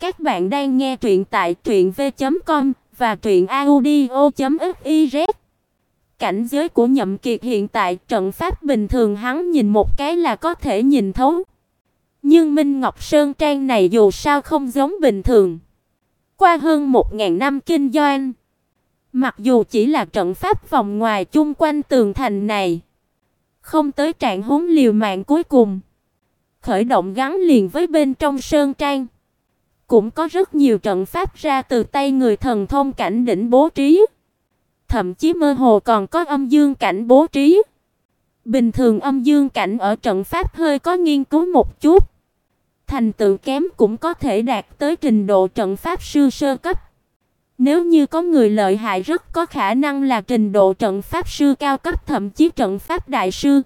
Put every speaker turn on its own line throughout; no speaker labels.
Các bạn đang nghe truyện tại truyệnv.com và truyệnaudio.fiz. Cảnh giới của Nhậm Kiệt hiện tại, trận pháp bình thường hắn nhìn một cái là có thể nhìn thấu. Nhưng Minh Ngọc Sơn Trang này dù sao không giống bình thường. Qua hơn một năm kinh doanh, mặc dù chỉ là trận pháp vòng ngoài chung quanh tường thành này, không tới trạng huống liều mạng cuối cùng, khởi động gắn liền với bên trong sơn trang. Cũng có rất nhiều trận pháp ra từ tay người thần thông cảnh đỉnh bố trí. Thậm chí mơ hồ còn có âm dương cảnh bố trí. Bình thường âm dương cảnh ở trận pháp hơi có nghiên cứu một chút. Thành tựu kém cũng có thể đạt tới trình độ trận pháp sư sơ cấp. Nếu như có người lợi hại rất có khả năng là trình độ trận pháp sư cao cấp, thậm chí trận pháp đại sư.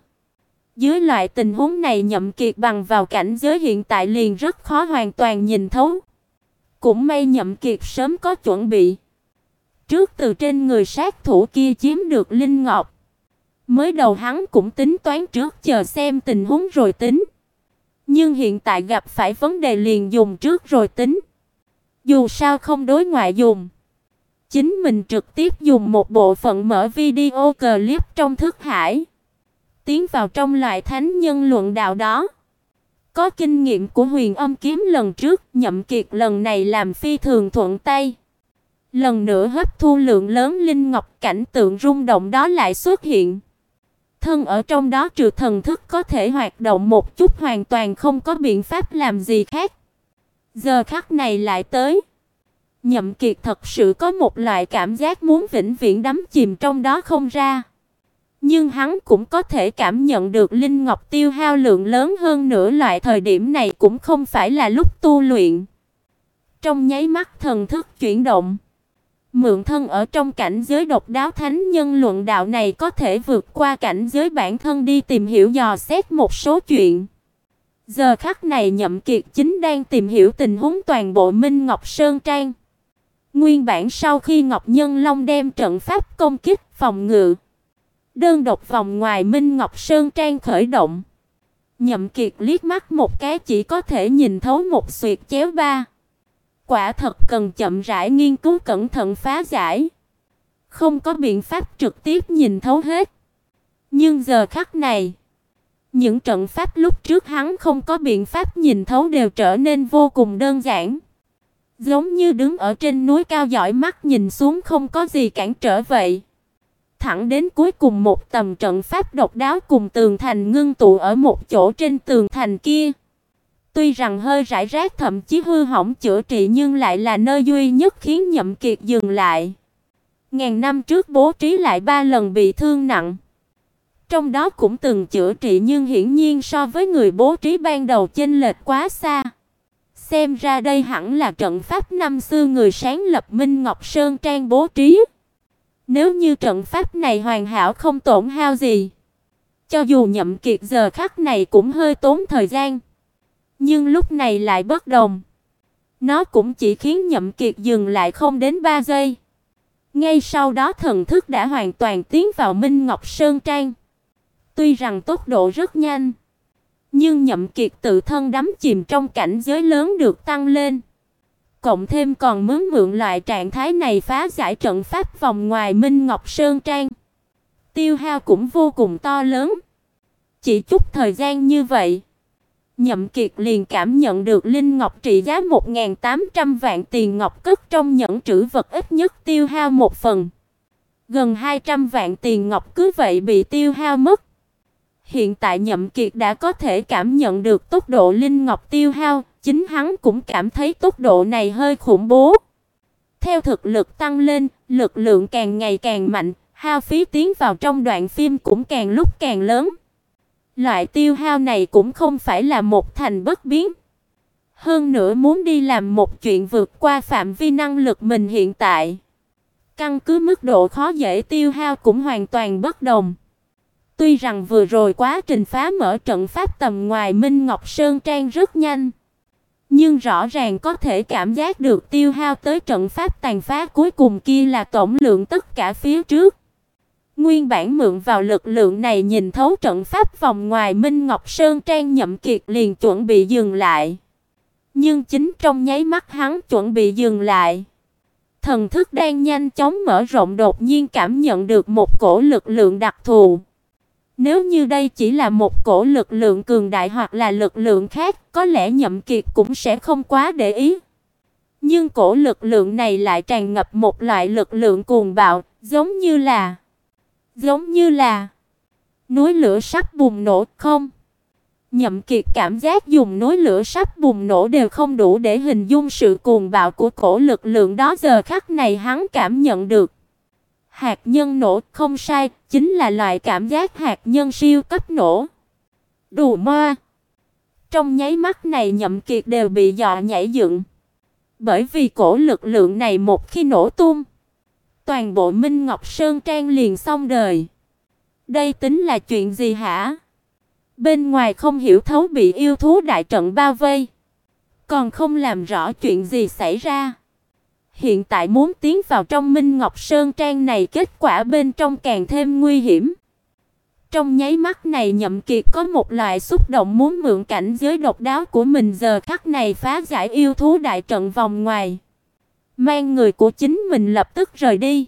Dưới loại tình huống này Nhậm Kiệt bằng vào cảnh giới hiện tại liền rất khó hoàn toàn nhìn thấu. Cũng may Nhậm Kiệt sớm có chuẩn bị. Trước từ trên người sát thủ kia chiếm được linh ngọc, mới đầu hắn cũng tính toán trước chờ xem tình huống rồi tính. Nhưng hiện tại gặp phải vấn đề liền dùng trước rồi tính. Dù sao không đối ngoại dùng, chính mình trực tiếp dùng một bộ phận mở video clip trong thức hải, tiến vào trong loại thánh nhân luận đạo đó. Có kinh nghiệm của Huyền Âm kiếm lần trước, Nhậm Kiệt lần này làm phi thường thuận tay. Lần nữa hấp thu lượng lớn linh ngọc, cảnh tượng rung động đó lại xuất hiện. Thân ở trong đó trừ thần thức có thể hoạt động một chút hoàn toàn không có biện pháp làm gì khác. Giờ khắc này lại tới. Nhậm Kiệt thật sự có một loại cảm giác muốn vĩnh viễn đắm chìm trong đó không ra. Nhưng hắn cũng có thể cảm nhận được linh ngọc tiêu hao lượng lớn hơn nữa loại thời điểm này cũng không phải là lúc tu luyện. Trong nháy mắt thần thức chuyển động, mượn thân ở trong cảnh giới độc đáo thánh nhân luận đạo này có thể vượt qua cảnh giới bản thân đi tìm hiểu dò xét một số chuyện. Giờ khắc này Nhậm Kiệt chính đang tìm hiểu tình huống toàn bộ Minh Ngọc Sơn Trang. Nguyên bản sau khi Ngọc Nhân Long đem trận pháp công kích phòng ngự Đơn độc vòng ngoài Minh Ngọc Sơn Trang khởi động. Nhậm Kiệt liếc mắt một cái chỉ có thể nhìn thấu một xuyệt chéo ba. Quả thật cần chậm rãi nghiên cứu cẩn thận phá giải. Không có biện pháp trực tiếp nhìn thấu hết. Nhưng giờ khắc này, những trận pháp lúc trước hắn không có biện pháp nhìn thấu đều trở nên vô cùng đơn giản. Giống như đứng ở trên núi cao dõi mắt nhìn xuống không có gì cản trở vậy thẳng đến cuối cùng một tầm trận pháp độc đáo cùng tường thành ngưng tụ ở một chỗ trên tường thành kia. Tuy rằng hơi rải rác thậm chí hư hỏng chữa trị nhưng lại là nơi duy nhất khiến Nhậm Kiệt dừng lại. Ngàn năm trước bố trí lại ba lần bị thương nặng. Trong đó cũng từng chữa trị nhưng hiển nhiên so với người bố trí ban đầu chênh lệch quá xa. Xem ra đây hẳn là trận pháp năm xưa người sáng lập Minh Ngọc Sơn Trang bố trí. Nếu như trận pháp này hoàn hảo không tổn hao gì, cho dù Nhậm Kiệt giờ khắc này cũng hơi tốn thời gian, nhưng lúc này lại bất đồng. Nó cũng chỉ khiến Nhậm Kiệt dừng lại không đến 3 giây. Ngay sau đó thần thức đã hoàn toàn tiến vào Minh Ngọc Sơn Trang. Tuy rằng tốc độ rất nhanh, nhưng Nhậm Kiệt tự thân đắm chìm trong cảnh giới lớn được tăng lên cộng thêm còn mướn mượn loại trạng thái này phá giải trận pháp vòng ngoài Minh Ngọc Sơn Trang. Tiêu hao cũng vô cùng to lớn. Chỉ chút thời gian như vậy, Nhậm Kiệt liền cảm nhận được linh ngọc trị giá 1800 vạn tiền ngọc cất trong nhẫn trữ vật ít nhất tiêu hao một phần. Gần 200 vạn tiền ngọc cứ vậy bị tiêu hao mất. Hiện tại Nhậm Kiệt đã có thể cảm nhận được tốc độ linh ngọc tiêu hao, chính hắn cũng cảm thấy tốc độ này hơi khủng bố. Theo thực lực tăng lên, lực lượng càng ngày càng mạnh, hao phí tiến vào trong đoạn phim cũng càng lúc càng lớn. Loại tiêu hao này cũng không phải là một thành bất biến. Hơn nữa muốn đi làm một chuyện vượt qua phạm vi năng lực mình hiện tại. Căn cứ mức độ khó dễ tiêu hao cũng hoàn toàn bất đồng. Tuy rằng vừa rồi quá trình phá mở trận pháp tầm ngoài Minh Ngọc Sơn Trang rất nhanh, nhưng rõ ràng có thể cảm giác được tiêu hao tới trận pháp tàn phá cuối cùng kia là tổng lượng tất cả phía trước. Nguyên bản mượn vào lực lượng này nhìn thấu trận pháp vòng ngoài Minh Ngọc Sơn Trang nhậm kiệt liền chuẩn bị dừng lại. Nhưng chính trong nháy mắt hắn chuẩn bị dừng lại, thần thức đang nhanh chóng mở rộng đột nhiên cảm nhận được một cổ lực lượng đặc thù. Nếu như đây chỉ là một cổ lực lượng cường đại hoặc là lực lượng khác, có lẽ Nhậm Kiệt cũng sẽ không quá để ý. Nhưng cổ lực lượng này lại tràn ngập một loại lực lượng cuồng bạo, giống như là giống như là núi lửa sắp bùng nổ không? Nhậm Kiệt cảm giác dùng núi lửa sắp bùng nổ đều không đủ để hình dung sự cuồng bạo của cổ lực lượng đó giờ khắc này hắn cảm nhận được. Hạt nhân nổ, không sai, chính là loại cảm giác hạt nhân siêu cấp nổ. Đù ma. Trong nháy mắt này Nhậm Kiệt đều bị dọa nhảy dựng. Bởi vì cổ lực lượng này một khi nổ tung, toàn bộ Minh Ngọc Sơn Trang liền xong đời. Đây tính là chuyện gì hả? Bên ngoài không hiểu thấu bị yêu thú đại trận bao vây, còn không làm rõ chuyện gì xảy ra. Hiện tại muốn tiến vào trong Minh Ngọc Sơn Trang này kết quả bên trong càng thêm nguy hiểm. Trong nháy mắt này Nhậm Kiệt có một loại xúc động muốn mượn cảnh giới độc đáo của mình giờ khắc này phá giải yêu thú đại trận vòng ngoài. Mang người của chính mình lập tức rời đi.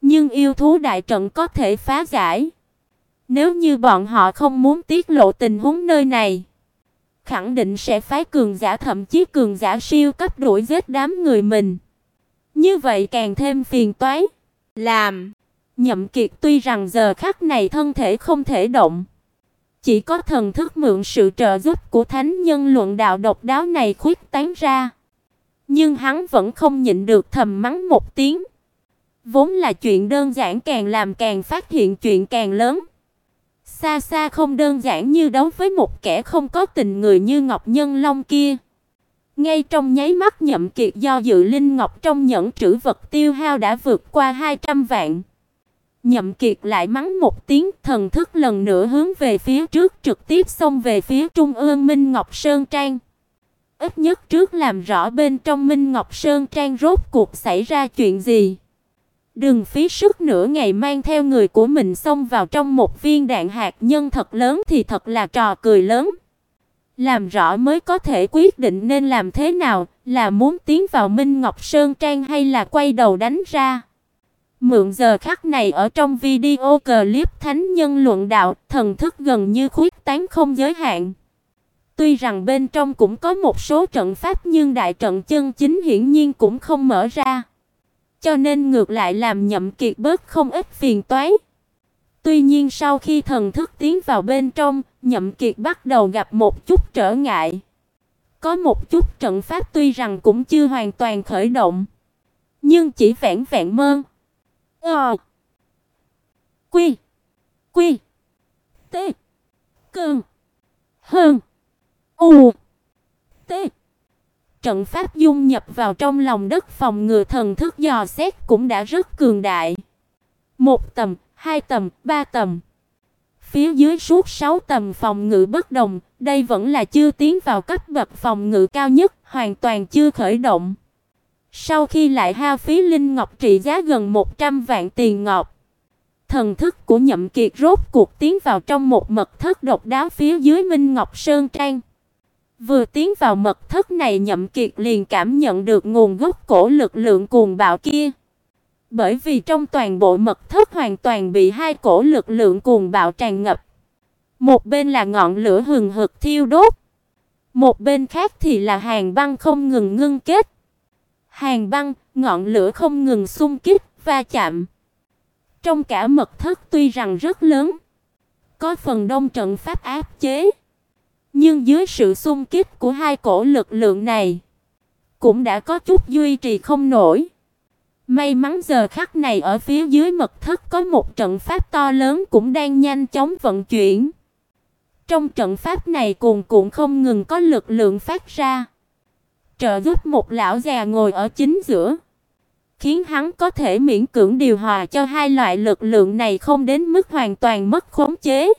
Nhưng yêu thú đại trận có thể phá giải. Nếu như bọn họ không muốn tiết lộ tình huống nơi này, khẳng định sẽ phái cường giả thậm chí cường giả siêu cấp đuổi giết đám người mình. Như vậy càng thêm phiền toái. Làm Nhậm Kiệt tuy rằng giờ khắc này thân thể không thể động, chỉ có thần thức mượn sự trợ giúp của thánh nhân luận đạo độc đáo này khuyết tán ra, nhưng hắn vẫn không nhịn được thầm mắng một tiếng. Vốn là chuyện đơn giản càng làm càng phát hiện chuyện càng lớn. Xa xa không đơn giản như đấu với một kẻ không có tình người như Ngọc Nhân Long kia. Ngay trong nháy mắt Nhậm Kiệt do dự linh ngọc trong nhẫn trữ vật tiêu hao đã vượt qua 200 vạn. Nhậm Kiệt lại mắng một tiếng, thần thức lần nữa hướng về phía trước trực tiếp xông về phía trung ương Minh Ngọc Sơn Trang. Ít nhất trước làm rõ bên trong Minh Ngọc Sơn Trang rốt cuộc xảy ra chuyện gì. Đừng phí sức nửa ngày mang theo người của mình xông vào trong một viên đạn hạt nhân thật lớn thì thật là trò cười lớn. Làm rõ mới có thể quyết định nên làm thế nào, là muốn tiến vào Minh Ngọc Sơn Trang hay là quay đầu đánh ra. Mượn giờ khắc này ở trong video clip thánh nhân luận đạo, thần thức gần như khuyết tán không giới hạn. Tuy rằng bên trong cũng có một số trận pháp nhưng đại trận chân chính hiển nhiên cũng không mở ra. Cho nên ngược lại làm Nhậm Kiệt bớt không ít phiền toái. Tuy nhiên sau khi thần thức tiến vào bên trong, Nhậm Kiệt bắt đầu gặp một chút trở ngại. Có một chút trận pháp tuy rằng cũng chưa hoàn toàn khởi động, nhưng chỉ vẹn vẹn mơ. Ờ. Quy. Quy. T. cường Hơn. U. T. Trận pháp dung nhập vào trong lòng đất phòng ngừa thần thức dò xét cũng đã rất cường đại. Một tầm, hai tầm, ba tầm. Phía dưới suốt 6 tầm phòng ngự bất đồng, đây vẫn là chưa tiến vào cấp bậc phòng ngự cao nhất, hoàn toàn chưa khởi động. Sau khi lại hao phí linh ngọc trị giá gần 100 vạn tiền ngọc, thần thức của Nhậm Kiệt rốt cuộc tiến vào trong một mật thất độc đáo phía dưới Minh Ngọc Sơn Trang. Vừa tiến vào mật thất này Nhậm Kiệt liền cảm nhận được nguồn gốc cổ lực lượng cuồng bạo kia. Bởi vì trong toàn bộ mật thất hoàn toàn bị hai cổ lực lượng cuồng bạo tràn ngập. Một bên là ngọn lửa hừng hực thiêu đốt, một bên khác thì là hàng băng không ngừng ngưng kết. Hàng băng, ngọn lửa không ngừng xung kích, va chạm. Trong cả mật thất tuy rằng rất lớn, có phần đông trận pháp áp chế, nhưng dưới sự xung kích của hai cổ lực lượng này, cũng đã có chút duy trì không nổi. May mắn giờ khắc này ở phía dưới mật thất có một trận pháp to lớn cũng đang nhanh chóng vận chuyển. Trong trận pháp này cuồn cuộn không ngừng có lực lượng phát ra, trợ giúp một lão già ngồi ở chính giữa, khiến hắn có thể miễn cưỡng điều hòa cho hai loại lực lượng này không đến mức hoàn toàn mất khống chế.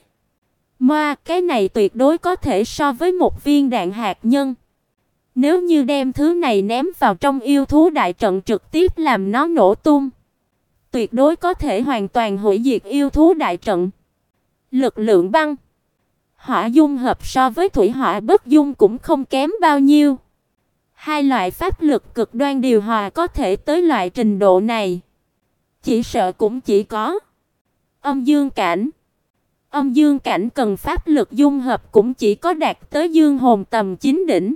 Ma, cái này tuyệt đối có thể so với một viên đạn hạt nhân. Nếu như đem thứ này ném vào trong yêu thú đại trận trực tiếp làm nó nổ tung, tuyệt đối có thể hoàn toàn hủy diệt yêu thú đại trận. Lực lượng băng, hỏa dung hợp so với thủy hỏa bất dung cũng không kém bao nhiêu. Hai loại pháp lực cực đoan điều hòa có thể tới loại trình độ này, chỉ sợ cũng chỉ có âm dương cảnh. Âm dương cảnh cần pháp lực dung hợp cũng chỉ có đạt tới dương hồn tầm chín đỉnh.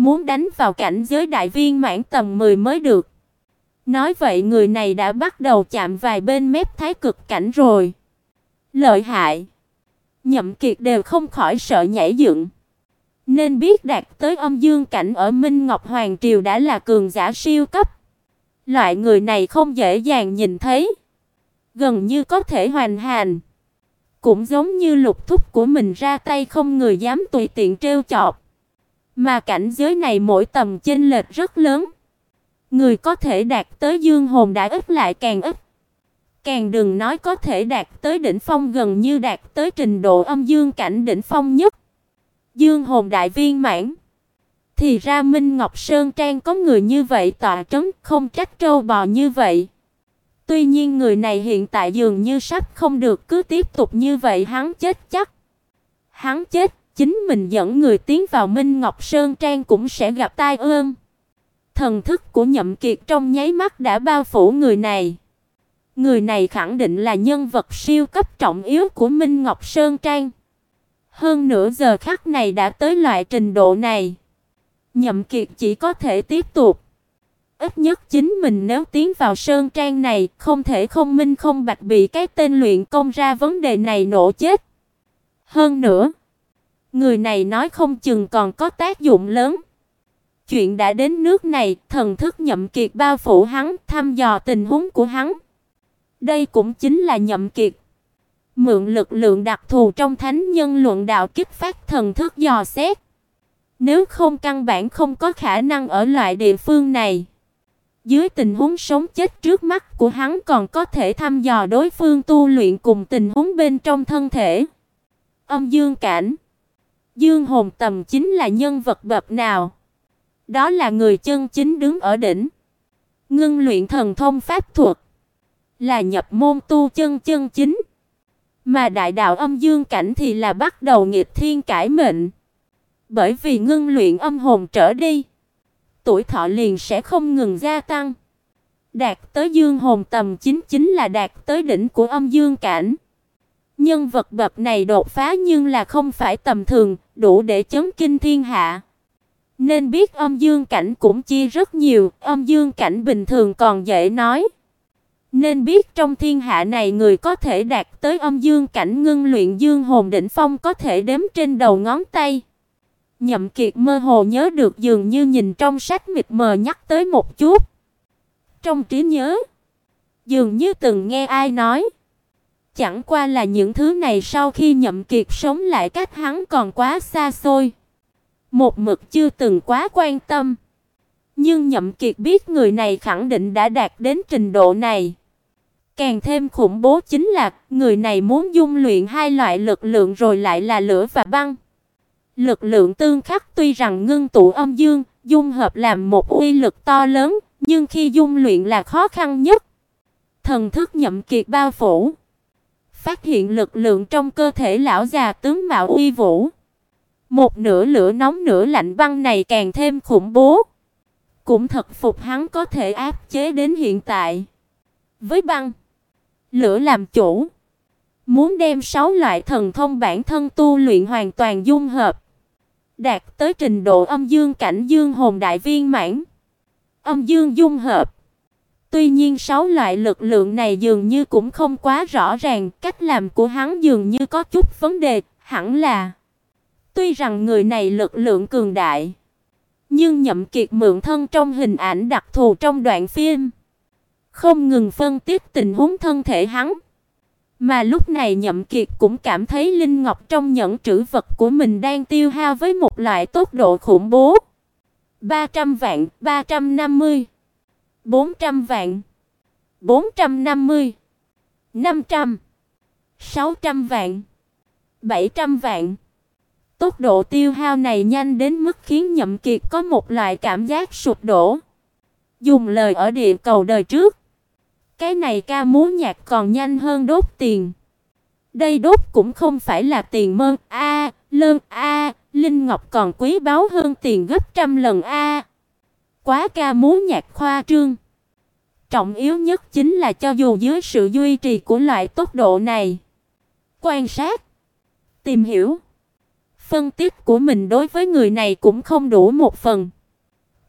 Muốn đánh vào cảnh giới đại viên mãn tầm 10 mới được. Nói vậy người này đã bắt đầu chạm vài bên mép thái cực cảnh rồi. Lợi hại. Nhậm Kiệt đều không khỏi sợ nhảy dựng. Nên biết đạt tới âm dương cảnh ở Minh Ngọc Hoàng triều đã là cường giả siêu cấp. Loại người này không dễ dàng nhìn thấy, gần như có thể hoàn hành. Cũng giống như lục thúc của mình ra tay không người dám tùy tiện trêu chọc. Mà cảnh giới này mỗi tầm chênh lệch rất lớn. Người có thể đạt tới dương hồn đã ít lại càng ít. Càng đừng nói có thể đạt tới đỉnh phong gần như đạt tới trình độ âm dương cảnh đỉnh phong nhất. Dương hồn đại viên mãn. Thì ra Minh Ngọc Sơn Trang có người như vậy tọa trấn, không trách trâu bò như vậy. Tuy nhiên người này hiện tại dường như sắp không được cứ tiếp tục như vậy hắn chết chắc. Hắn chết, chính mình dẫn người tiến vào Minh Ngọc Sơn Trang cũng sẽ gặp tai ương. Thần thức của Nhậm Kiệt trong nháy mắt đã bao phủ người này. Người này khẳng định là nhân vật siêu cấp trọng yếu của Minh Ngọc Sơn Trang. Hơn nửa giờ khắc này đã tới loại trình độ này. Nhậm Kiệt chỉ có thể tiếp tục. Ít nhất chính mình nếu tiến vào sơn trang này, không thể không minh không bạch bị cái tên luyện công ra vấn đề này nổ chết. Hơn nữa, người này nói không chừng còn có tác dụng lớn. Chuyện đã đến nước này, thần thức Nhậm Kiệt bao phủ hắn, thăm dò tình huống của hắn. Đây cũng chính là Nhậm Kiệt. Mượn lực lượng đặc thù trong thánh nhân luận đạo kích phát thần thức dò xét. Nếu không căn bản không có khả năng ở loại địa phương này. Dưới tình huống sống chết trước mắt của hắn còn có thể thăm dò đối phương tu luyện cùng tình huống bên trong thân thể. Âm dương cảnh. Dương hồn tầm chính là nhân vật bậc nào? Đó là người chân chính đứng ở đỉnh. Ngưng luyện thần thông pháp thuật. Là nhập môn tu chân chân chính. Mà đại đạo âm dương cảnh thì là bắt đầu nghịch thiên cải mệnh. Bởi vì ngưng luyện âm hồn trở đi, tuổi thọ liền sẽ không ngừng gia tăng. Đạt tới dương hồn tầm chính chính là đạt tới đỉnh của âm dương cảnh. Nhân vật bậc này đột phá nhưng là không phải tầm thường, đủ để chấn kinh thiên hạ. Nên biết âm dương cảnh cũng chia rất nhiều, âm dương cảnh bình thường còn dễ nói. Nên biết trong thiên hạ này người có thể đạt tới âm dương cảnh ngưng luyện dương hồn đỉnh phong có thể đếm trên đầu ngón tay. Nhậm Kiệt mơ hồ nhớ được dường như nhìn trong sách mịt mờ nhắc tới một chút. Trong trí nhớ, dường như từng nghe ai nói, chẳng qua là những thứ này sau khi Nhậm Kiệt sống lại cách hắn còn quá xa xôi, một mực chưa từng quá quan tâm. Nhưng Nhậm Kiệt biết người này khẳng định đã đạt đến trình độ này. Càng thêm khủng bố chính là người này muốn dung luyện hai loại lực lượng rồi lại là lửa và băng. Lực lượng tương khắc tuy rằng ngưng tụ âm dương, dung hợp làm một uy lực to lớn, nhưng khi dung luyện là khó khăn nhất. Thần thức nhậm kiệt bao phủ, phát hiện lực lượng trong cơ thể lão già tướng mạo uy vũ. Một nửa lửa nóng nửa lạnh băng này càng thêm khủng bố. Cũng thật phục hắn có thể áp chế đến hiện tại. Với băng, lửa làm chủ, muốn đem sáu loại thần thông bản thân tu luyện hoàn toàn dung hợp đạt tới trình độ âm dương cảnh dương hồn đại viên mãn. Âm dương dung hợp. Tuy nhiên sáu loại lực lượng này dường như cũng không quá rõ ràng, cách làm của hắn dường như có chút vấn đề, hẳn là Tuy rằng người này lực lượng cường đại, nhưng Nhậm Kiệt mượn thân trong hình ảnh đặc thù trong đoạn phim, không ngừng phân tích tình huống thân thể hắn. Mà lúc này Nhậm Kiệt cũng cảm thấy linh ngọc trong nhẫn trữ vật của mình đang tiêu hao với một loại tốc độ khủng bố. 300 vạn, 350, 400 vạn, 450, 500, 600 vạn, 700 vạn. Tốc độ tiêu hao này nhanh đến mức khiến Nhậm Kiệt có một loại cảm giác sụp đổ. Dùng lời ở địa cầu đời trước, cái này ca múa nhạc còn nhanh hơn đốt tiền. Đây đốt cũng không phải là tiền mơn a, lơn a, linh ngọc còn quý báu hơn tiền gấp trăm lần a. Quá ca múa nhạc khoa trương. Trọng yếu nhất chính là cho dù dưới sự duy trì của loại tốc độ này, quan sát, tìm hiểu, phân tích của mình đối với người này cũng không đủ một phần.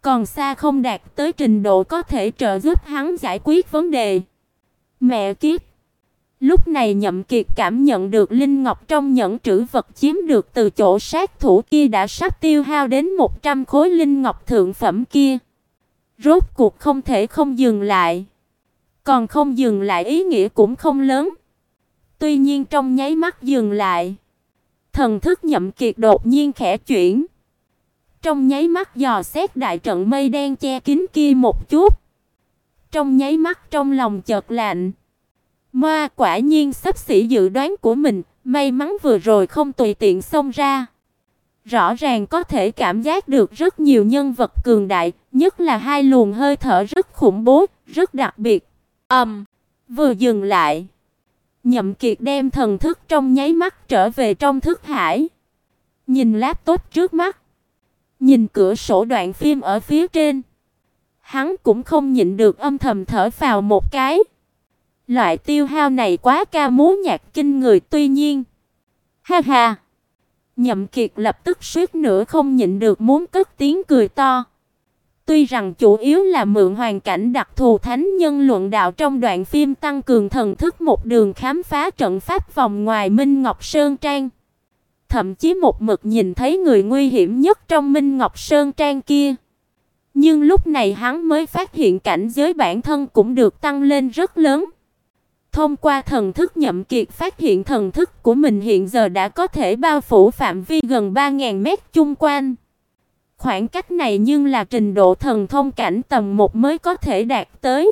Còn xa không đạt tới trình độ có thể trợ giúp hắn giải quyết vấn đề. Mẹ kiếp. Lúc này Nhậm Kiệt cảm nhận được linh ngọc trong nhẫn trữ vật chiếm được từ chỗ sát thủ kia đã sắp tiêu hao đến 100 khối linh ngọc thượng phẩm kia. Rốt cuộc không thể không dừng lại. Còn không dừng lại ý nghĩa cũng không lớn. Tuy nhiên trong nháy mắt dừng lại, thần thức Nhậm Kiệt đột nhiên khẽ chuyển. Trong nháy mắt dò xét đại trận mây đen che kín kia một chút. Trong nháy mắt trong lòng chợt lạnh. Ma quả nhiên sắp xỉ dự đoán của mình, may mắn vừa rồi không tùy tiện xông ra. Rõ ràng có thể cảm giác được rất nhiều nhân vật cường đại, nhất là hai luồng hơi thở rất khủng bố, rất đặc biệt. Ầm, um, vừa dừng lại, Nhậm Kiệt đem thần thức trong nháy mắt trở về trong thức hải. Nhìn laptop trước mắt, nhìn cửa sổ đoạn phim ở phía trên, hắn cũng không nhịn được âm thầm thở phào một cái. Loại tiêu hao này quá ca múa nhạc kinh người tuy nhiên. Ha ha. Nhậm Kiệt lập tức suýt nữa không nhịn được muốn cất tiếng cười to. Tuy rằng chủ yếu là mượn hoàn cảnh đặc thù thánh nhân luận đạo trong đoạn phim tăng cường thần thức một đường khám phá trận pháp vòng ngoài Minh Ngọc Sơn Trang. Thậm chí một mực nhìn thấy người nguy hiểm nhất trong Minh Ngọc Sơn Trang kia. Nhưng lúc này hắn mới phát hiện cảnh giới bản thân cũng được tăng lên rất lớn. Thông qua thần thức nhậm kiệt phát hiện thần thức của mình hiện giờ đã có thể bao phủ phạm vi gần 3000 mét chung quanh. Khoảng cách này nhưng là trình độ thần thông cảnh tầm 1 mới có thể đạt tới.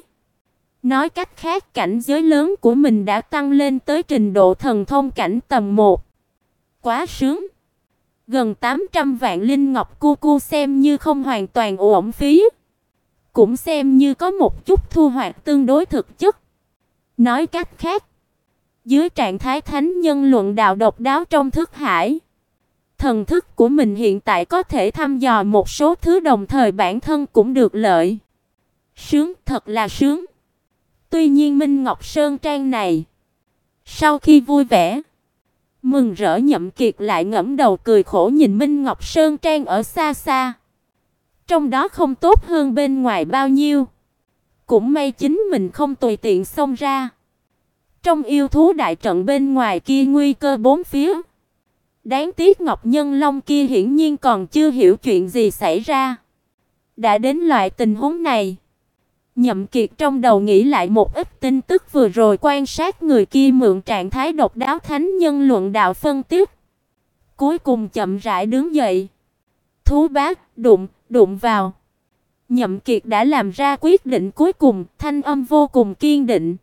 Nói cách khác, cảnh giới lớn của mình đã tăng lên tới trình độ thần thông cảnh tầm 1. Quá sướng. Gần 800 vạn linh ngọc cu cu xem như không hoàn toàn uổng phí, cũng xem như có một chút thu hoạch tương đối thực chất. Nói cách khác, dưới trạng thái thánh nhân luận đạo độc đáo trong thức hải, thần thức của mình hiện tại có thể thăm dò một số thứ đồng thời bản thân cũng được lợi. Sướng, thật là sướng. Tuy nhiên Minh Ngọc Sơn trang này, sau khi vui vẻ, mừng rỡ Nhậm Kiệt lại ngẩng đầu cười khổ nhìn Minh Ngọc Sơn trang ở xa xa. Trong đó không tốt hơn bên ngoài bao nhiêu. Cũng may chính mình không tùy tiện xông ra. Trong yêu thú đại trận bên ngoài kia nguy cơ bốn phía. Đáng tiếc Ngọc Nhân Long kia hiển nhiên còn chưa hiểu chuyện gì xảy ra. Đã đến loại tình huống này, Nhậm Kiệt trong đầu nghĩ lại một ít tin tức vừa rồi quan sát người kia mượn trạng thái độc đáo thánh nhân luận đạo phân tích. Cuối cùng chậm rãi đứng dậy. Thú bát đụng, đụng vào. Nhậm Kiệt đã làm ra quyết định cuối cùng, thanh âm vô cùng kiên định.